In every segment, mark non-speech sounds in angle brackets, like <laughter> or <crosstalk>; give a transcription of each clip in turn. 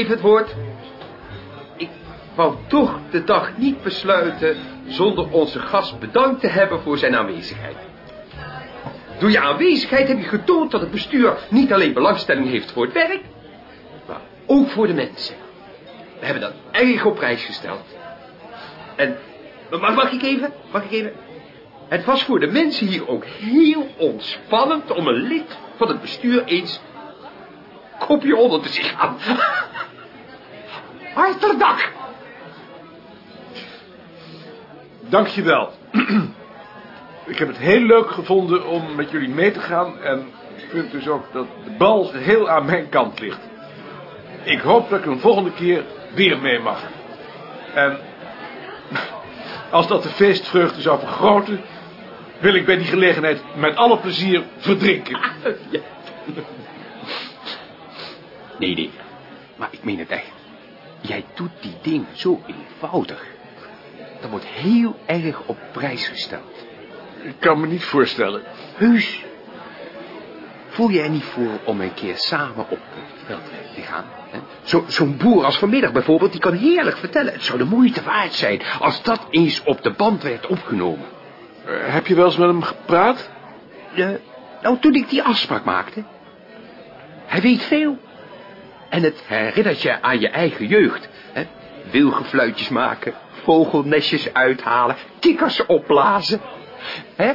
even het woord? Ik wou toch de dag niet besluiten zonder onze gast bedankt te hebben voor zijn aanwezigheid. Door je aanwezigheid heb je getoond dat het bestuur niet alleen belangstelling heeft voor het werk, maar ook voor de mensen. We hebben dat erg op prijs gesteld. En, mag, mag ik even? Mag ik even? Het was voor de mensen hier ook heel ontspannend om een lid van het bestuur eens kopje onder te zien gaan. <laughs> Hartelijk dank. Dankjewel. ik heb het heel leuk gevonden om met jullie mee te gaan en ik vind dus ook dat de bal heel aan mijn kant ligt. Ik hoop dat ik een volgende keer weer mee mag. En als dat de feestvreugde zou vergroten, wil ik bij die gelegenheid met alle plezier verdrinken. <laughs> Nee, nee. Maar ik meen het echt. Jij doet die dingen zo eenvoudig. Dat wordt heel erg op prijs gesteld. Ik kan me niet voorstellen. Heus. Voel er niet voor om een keer samen op het veldwerk te gaan? hè? Zo- Zo'n boer als vanmiddag bijvoorbeeld, die kan heerlijk vertellen. Het zou de moeite waard zijn als dat eens op de band werd opgenomen. Eh, heb je wel eens met hem gepraat? Nou, toen ik die afspraak maakte. Hij weet veel. En het herinnert je aan je eigen jeugd. Hè? Wilgenfluitjes maken, vogelnestjes uithalen, kikkers opblazen. Hè?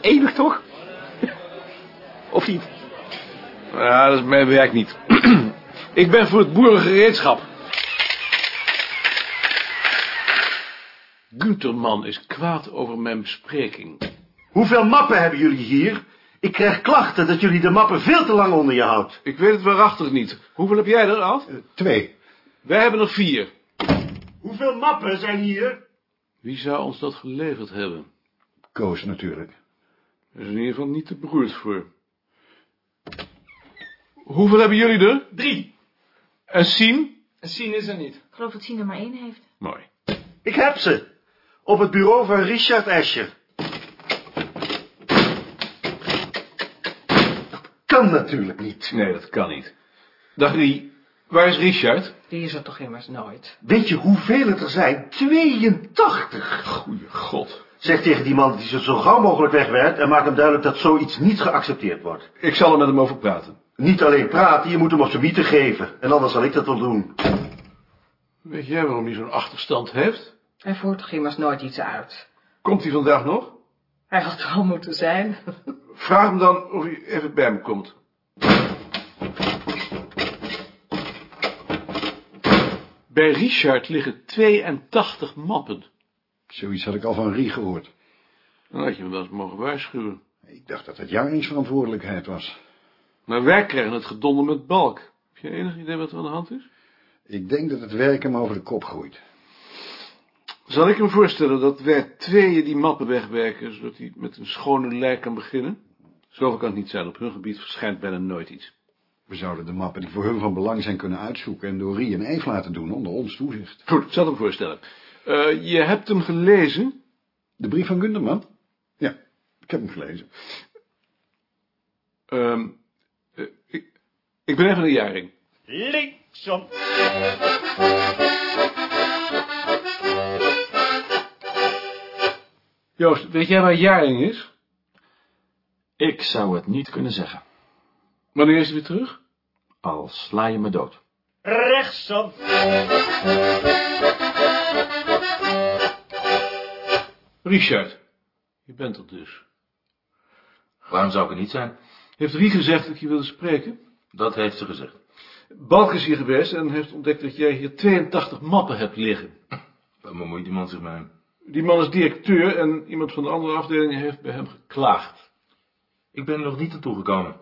Enig toch? Of niet? Ja, dat is mijn werk niet. <clears throat> ik ben voor het boerengereedschap. Gunterman is kwaad over mijn bespreking. Hoeveel mappen hebben jullie hier? Ik krijg klachten dat jullie de mappen veel te lang onder je houdt. Ik weet het waarachtig niet. Hoeveel heb jij er, Ad? Twee. Wij hebben er vier. Hoeveel mappen zijn hier? Wie zou ons dat geleverd hebben? Koos natuurlijk. Er is in ieder geval niet te beroerd voor. Hoeveel hebben jullie er? Drie. En Sien? Sien is er niet. Ik geloof dat Sien er maar één heeft. Mooi. Ik heb ze. Op het bureau van Richard Escher. Dat kan natuurlijk niet. Nee, dat kan niet. Dag Rie, waar is Richard? Die is er toch immers nooit. Weet je hoeveel het er zijn? 82. Goeie god. Zeg tegen die man dat hij ze zo gauw mogelijk wegwerkt... en maak hem duidelijk dat zoiets niet geaccepteerd wordt. Ik zal er met hem over praten. Niet alleen praten, je moet hem op zijn bieten geven. En anders zal ik dat wel doen. Weet jij waarom hij zo'n achterstand heeft? Hij voert toch immers nooit iets uit. Komt hij vandaag nog? Hij had er al moeten zijn. Vraag hem dan of hij even bij me komt. Bij Richard liggen 82 mappen. Zoiets had ik al van Rie gehoord. Dan had je me wel eens mogen waarschuwen. Ik dacht dat het jaringsverantwoordelijkheid was. Maar wij krijgen het gedonder met balk. Heb je enig idee wat er aan de hand is? Ik denk dat het werk hem over de kop groeit. Zal ik hem voorstellen dat wij tweeën die mappen wegwerken, zodat hij met een schone lei kan beginnen? Zoveel kan het niet zijn. Op hun gebied verschijnt bijna nooit iets. We zouden de mappen die voor hun van belang zijn kunnen uitzoeken en door Rie en Eve laten doen onder ons toezicht. Goed, ik zal hem voorstellen. Eh, je hebt hem gelezen? De brief van Gunderman? Ja, ik heb hem gelezen. Ehm, eh, ik, ik ben even een jaring. Linksom. Joost, weet jij waar jaring is? Ik zou het niet kunnen zeggen. Wanneer is hij weer terug? Al sla je me dood. Rechtsom. Richard, je bent er dus. Waarom zou ik er niet zijn? Heeft Rie gezegd dat ik je wilde spreken? Dat heeft ze gezegd. Balk is hier geweest en heeft ontdekt dat jij hier 82 mappen hebt liggen. Waar bemoeit die man zich mee? Die man is directeur en iemand van de andere afdeling heeft bij hem geklaagd. Ik ben er nog niet aan toegekomen.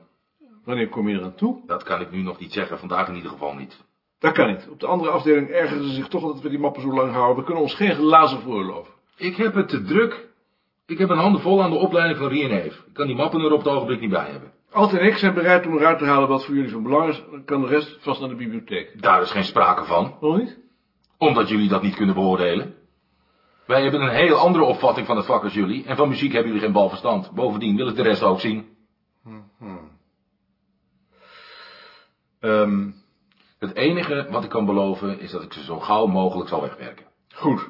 Wanneer kom je eraan toe? Dat kan ik nu nog niet zeggen, vandaag in ieder geval niet. Dat kan niet. Op de andere afdeling ergeren ze zich toch dat we die mappen zo lang houden. We kunnen ons geen glazen veroorloven. Ik heb het te druk. Ik heb een handen vol aan de opleiding van Rie en Eve. Ik kan die mappen er op het ogenblik niet bij hebben. Alt en ik zijn bereid om eruit te halen wat voor jullie van belang is. Dan kan de rest vast naar de bibliotheek. Daar is geen sprake van, Nog niet? omdat jullie dat niet kunnen beoordelen. Wij hebben een heel andere opvatting van het vak als jullie, en van muziek hebben jullie geen bal verstand. Bovendien wil ik de rest ook zien. Ehm, Het enige wat ik kan beloven is dat ik ze zo gauw mogelijk zal wegwerken. Goed.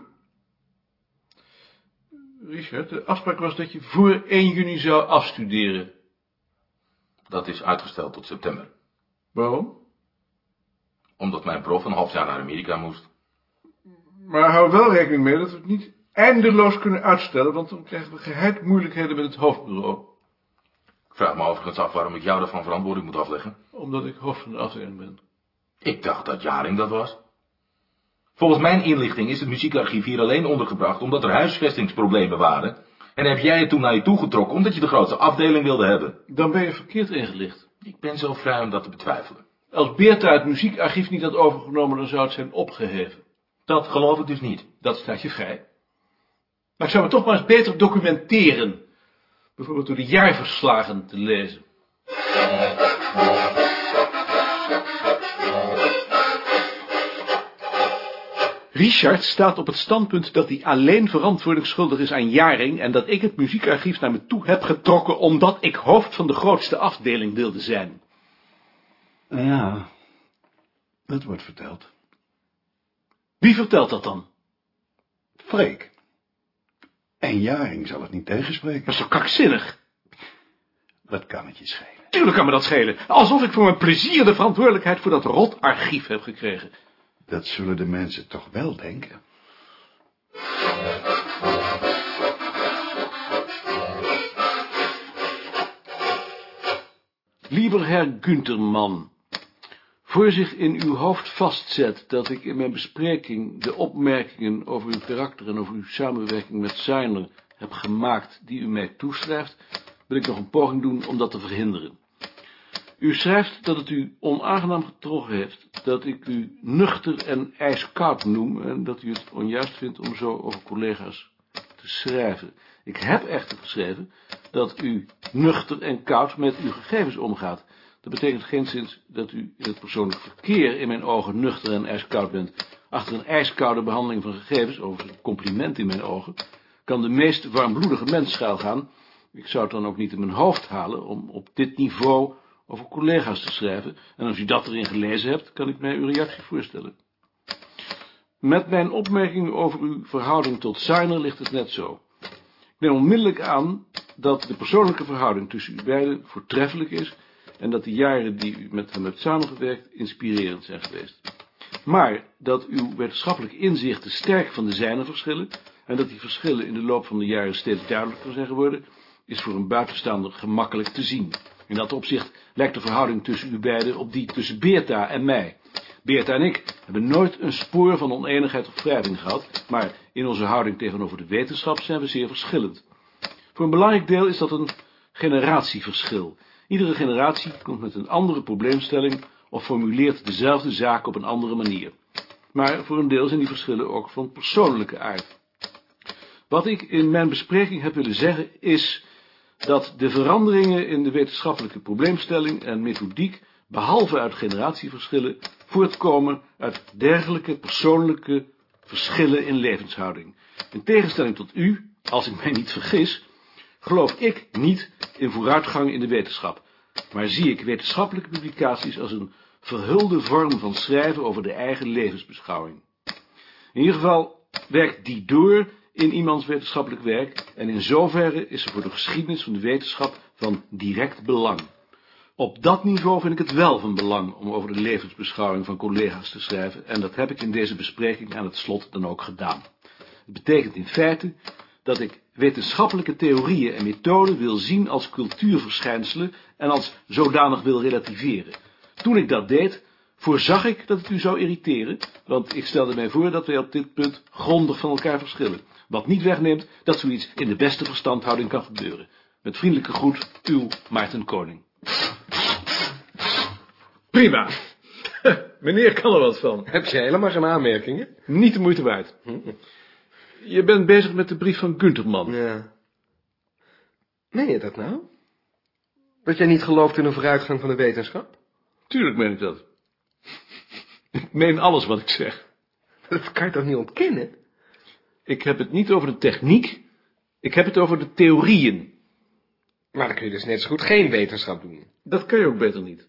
Richard, de afspraak was dat je voor 1 juni zou afstuderen. Dat is uitgesteld tot september. Waarom? Omdat mijn prof een half jaar naar Amerika moest. Maar hou wel rekening mee dat we het niet eindeloos kunnen uitstellen, want dan krijgen we geheid moeilijkheden met het hoofdbureau. Ik vraag me overigens af waarom ik jou daarvan verantwoording moet afleggen. Omdat ik hoofd van de afdeling ben. Ik dacht dat Jaring dat was. Volgens mijn inlichting is het muziekarchief hier alleen ondergebracht omdat er huisvestingsproblemen waren. En heb jij het toen naar je toe getrokken omdat je de grootste afdeling wilde hebben. Dan ben je verkeerd ingelicht. Ik ben zo vrij om dat te betwijfelen. Als Beerta het muziekarchief niet had overgenomen, dan zou het zijn opgeheven. Dat geloof ik dus niet. Dat staat je vrij. Maar ik zou me toch maar eens beter documenteren. Bijvoorbeeld door de jaarverslagen te lezen. Richard staat op het standpunt dat hij alleen verantwoording schuldig is aan Jaring en dat ik het muziekarchief naar me toe heb getrokken omdat ik hoofd van de grootste afdeling wilde zijn. Ja, dat wordt verteld. Wie vertelt dat dan? Freek. En Jaring zal het niet tegenspreken. Dat is toch kakzinnig? Wat kan het je schelen? Tuurlijk kan me dat schelen. Alsof ik voor mijn plezier de verantwoordelijkheid voor dat rotarchief heb gekregen. Dat zullen de mensen toch wel denken. Lieber Herr Günterman, voor zich in uw hoofd vastzet dat ik in mijn bespreking de opmerkingen over uw karakter en over uw samenwerking met Seiner heb gemaakt die u mij toeschrijft, wil ik nog een poging doen om dat te verhinderen. U schrijft dat het u onaangenaam getroffen heeft dat ik u nuchter en ijskoud noem en dat u het onjuist vindt om zo over collega's te schrijven. Ik heb echter geschreven dat u nuchter en koud met uw gegevens omgaat. Dat betekent geenszins dat u in het persoonlijk verkeer in mijn ogen nuchter en ijskoud bent. Achter een ijskoude behandeling van gegevens, over een compliment in mijn ogen, kan de meest warmbloedige mens schuilgaan. Ik zou het dan ook niet in mijn hoofd halen om op dit niveau over collega's te schrijven. En als u dat erin gelezen hebt, kan ik mij uw reactie voorstellen. Met mijn opmerking over uw verhouding tot Seiner ligt het net zo. Ik neem onmiddellijk aan dat de persoonlijke verhouding tussen u beiden voortreffelijk is en dat de jaren die u met hem hebt samengewerkt inspirerend zijn geweest. Maar dat uw wetenschappelijke inzichten sterk van de zijne verschillen en dat die verschillen in de loop van de jaren steeds duidelijker zijn geworden, is voor een buitenstaander gemakkelijk te zien. In dat opzicht lijkt de verhouding tussen u beiden op die tussen Beerta en mij. Beerta en ik hebben nooit een spoor van oneenigheid of wrijving gehad, maar in onze houding tegenover de wetenschap zijn we zeer verschillend. Voor een belangrijk deel is dat een generatieverschil. Iedere generatie komt met een andere probleemstelling of formuleert dezelfde zaak op een andere manier. Maar voor een deel zijn die verschillen ook van persoonlijke aard. Wat ik in mijn bespreking heb willen zeggen is dat de veranderingen in de wetenschappelijke probleemstelling en methodiek, behalve uit generatieverschillen, voortkomen uit dergelijke persoonlijke verschillen in levenshouding. In tegenstelling tot u, als ik mij niet vergis, geloof ik niet in vooruitgang in de wetenschap, maar zie ik wetenschappelijke publicaties als een verhulde vorm van schrijven over de eigen levensbeschouwing. In ieder geval werkt die door in iemands wetenschappelijk werk en in zoverre is ze voor de geschiedenis van de wetenschap van direct belang. Op dat niveau vind ik het wel van belang om over de levensbeschouwing van collega's te schrijven en dat heb ik in deze bespreking aan het slot dan ook gedaan. Het betekent in feite dat ik wetenschappelijke theorieën en methoden wil zien als cultuurverschijnselen en als zodanig wil relativeren. Toen ik dat deed, voorzag ik dat het u zou irriteren, want ik stelde mij voor dat wij op dit punt grondig van elkaar verschillen. Wat niet wegneemt dat zoiets in de beste verstandhouding kan gebeuren. Met vriendelijke groet, uw Maarten Koning. Prima. <laughs> Meneer kan er wat van. Heb je helemaal geen aanmerkingen? Niet de moeite waard. Je bent bezig met de brief van Gunterman. Ja. Meen je dat nou? Dat jij niet gelooft in een vooruitgang van de wetenschap? Tuurlijk meen ik dat. Ik meen alles wat ik zeg. Dat kan je toch niet ontkennen? Ik heb het niet over de techniek, ik heb het over de theorieën. Maar dan kun je dus net zo goed geen wetenschap doen. Dat kan je ook beter niet.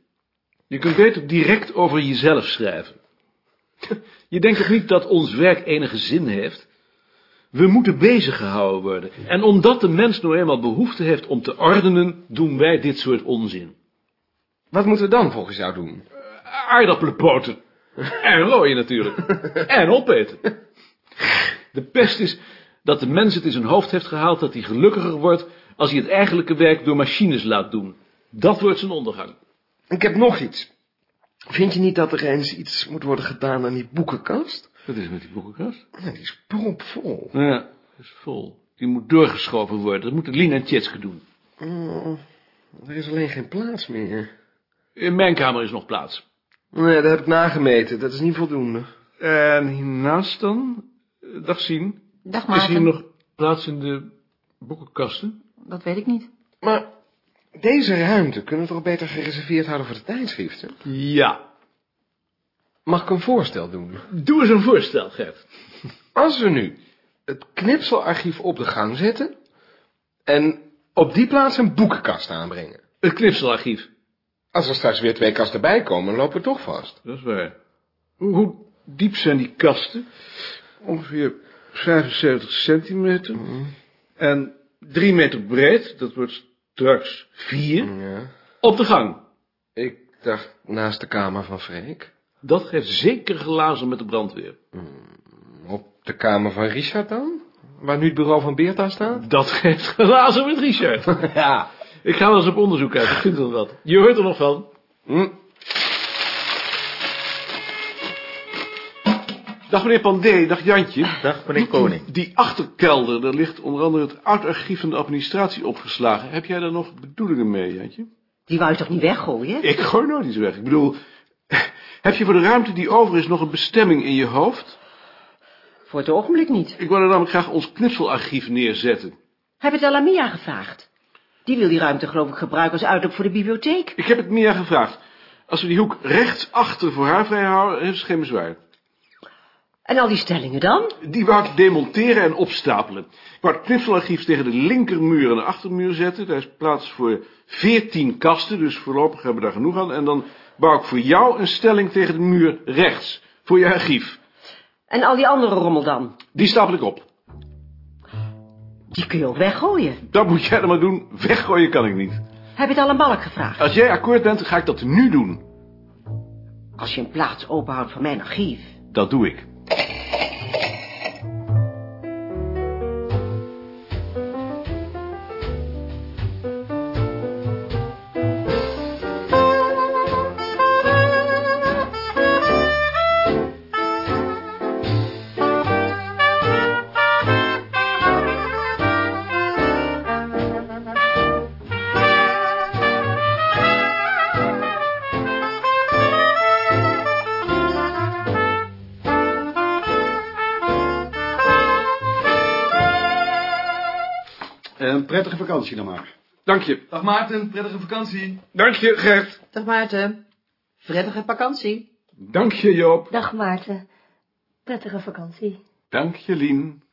Je kunt beter direct over jezelf schrijven. <laughs> Je denkt toch niet dat ons werk enige zin heeft? We moeten bezig gehouden worden. En omdat de mens nou eenmaal behoefte heeft om te ordenen, doen wij dit soort onzin. Wat moeten we dan volgens jou doen? Aardappelen poten. <laughs> En rooien natuurlijk. En opeten. De pest is dat de mens het in zijn hoofd heeft gehaald dat hij gelukkiger wordt als hij het eigenlijke werk door machines laat doen. Dat wordt zijn ondergang. Ik heb nog iets. Vind je niet dat er eens iets moet worden gedaan aan die boekenkast? Wat is met die boekenkast? Ja, die is propvol. Ja, is vol. Die moet doorgeschoven worden. Dat moeten Lien en Tjitske doen. Oh, er is alleen geen plaats meer. In mijn kamer is nog plaats. Nee, dat heb ik nagemeten. Dat is niet voldoende. En hiernaast dan? Dag zien. Dag Is hier nog plaats in de boekenkasten? Dat weet ik niet. Maar deze ruimte kunnen we toch beter gereserveerd houden voor de tijdschriften? Ja. Mag ik een voorstel doen? Doe eens een voorstel, Gert. Als we nu het knipselarchief op de gang zetten... en op die plaats een boekenkast aanbrengen. Het knipselarchief. Als er straks weer twee kasten bij komen, lopen we toch vast. Dat is waar. Hoe, diep zijn die kasten? Ongeveer 75 centimeter. En 3 meter breed. Dat wordt straks 4. Ja. Op de gang. Ik dacht naast de kamer van Freek. Dat geeft zeker glazen met de brandweer. Op de kamer van Richard dan? Waar nu het bureau van Beerta staat? Dat geeft glazen met Richard. <laughs> Ja. Ik ga wel eens op onderzoek uit. Ik vind wel wat. Je hoort er nog van. Hm. Dag meneer Pandé, dag Jantje. Dag, meneer Koning. Die achterkelder, daar ligt onder andere het oud-archief van de administratie opgeslagen. Heb jij daar nog bedoelingen mee, Jantje? Die wou je toch niet weggooien? Ik gooi nooit iets weg. Ik bedoel, heb je voor de ruimte die over is nog een bestemming in je hoofd? Voor het ogenblik niet. Ik wil er namelijk graag ons knipselarchief neerzetten. Heb het al aan Mia gevraagd? Die wil die ruimte geloof ik gebruiken als uitloop voor de bibliotheek. Ik heb het Mia gevraagd. Als we die hoek rechts achter voor haar vrij houden, heeft ze geen bezwaar. En al die stellingen dan? Die wou ik demonteren en opstapelen. Ik wou het knipselarchief tegen de linkermuur en de achtermuur zetten. Daar is plaats voor veertien kasten, dus voorlopig hebben we daar genoeg aan. En dan bouw ik voor jou een stelling tegen de muur rechts, voor je archief. En al die andere rommel dan? Die stapel ik op. Die kun je ook weggooien. Dat moet jij dan maar doen. Weggooien kan ik niet. Heb je het al aan Balk gevraagd? Als jij akkoord bent, ga ik dat nu doen. Als je een plaats openhoudt voor mijn archief. Dat doe ik. Een prettige vakantie dan maar. Dank je. Dag Maarten, prettige vakantie. Dank je, Gert. Dag Maarten. Prettige vakantie. Dank je, Joop. Dag Maarten. Prettige vakantie. Dank je, Lien.